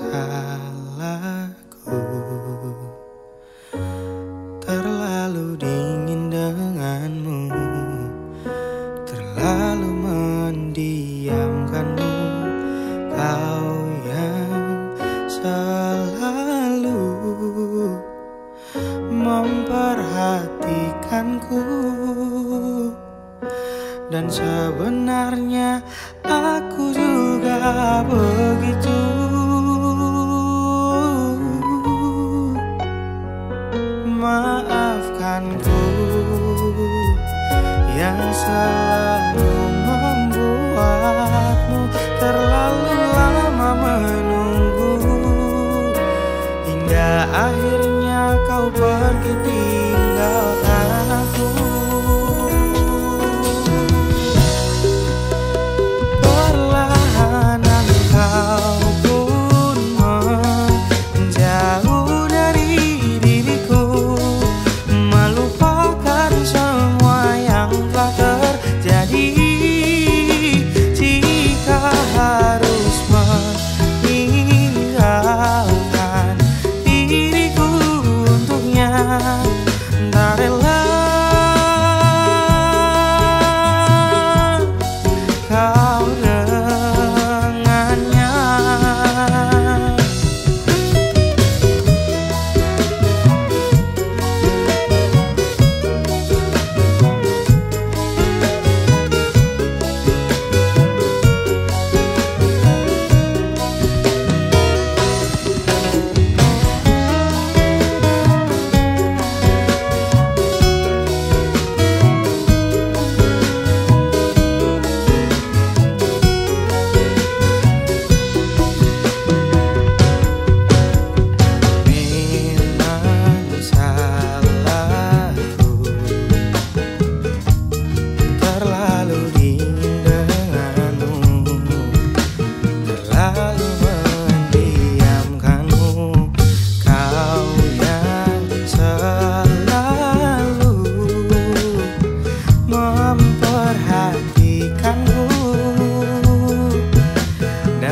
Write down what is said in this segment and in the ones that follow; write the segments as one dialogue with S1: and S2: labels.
S1: salahku. Terlalu dingin denganmu. Terlalu mendiamkanmu. Kau yang selalu Memperhatikanku. Dan sebenarnya aku juga begitu akhirnya kau pergi.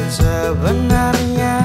S1: sebenarnya.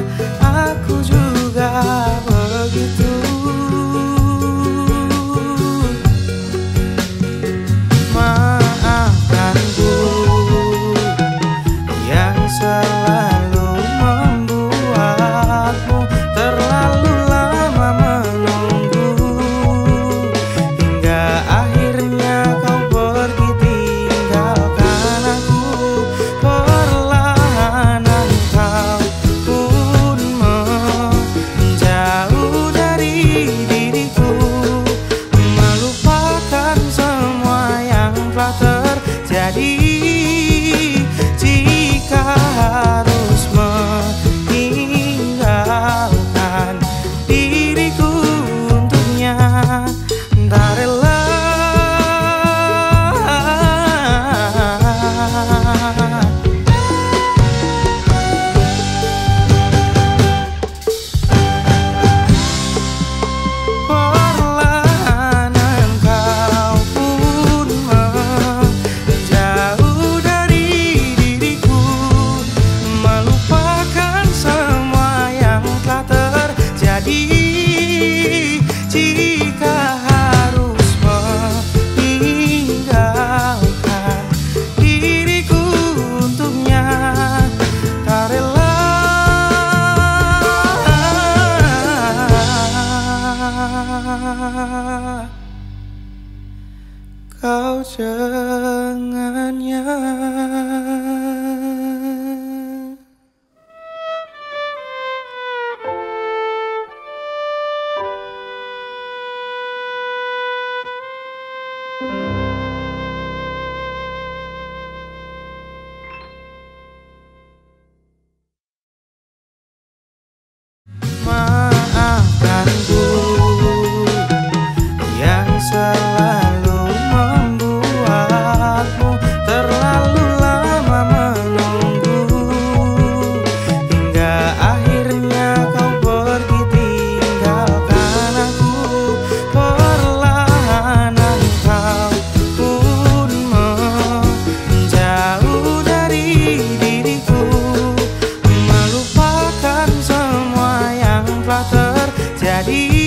S1: kau jangan dengannya. eat.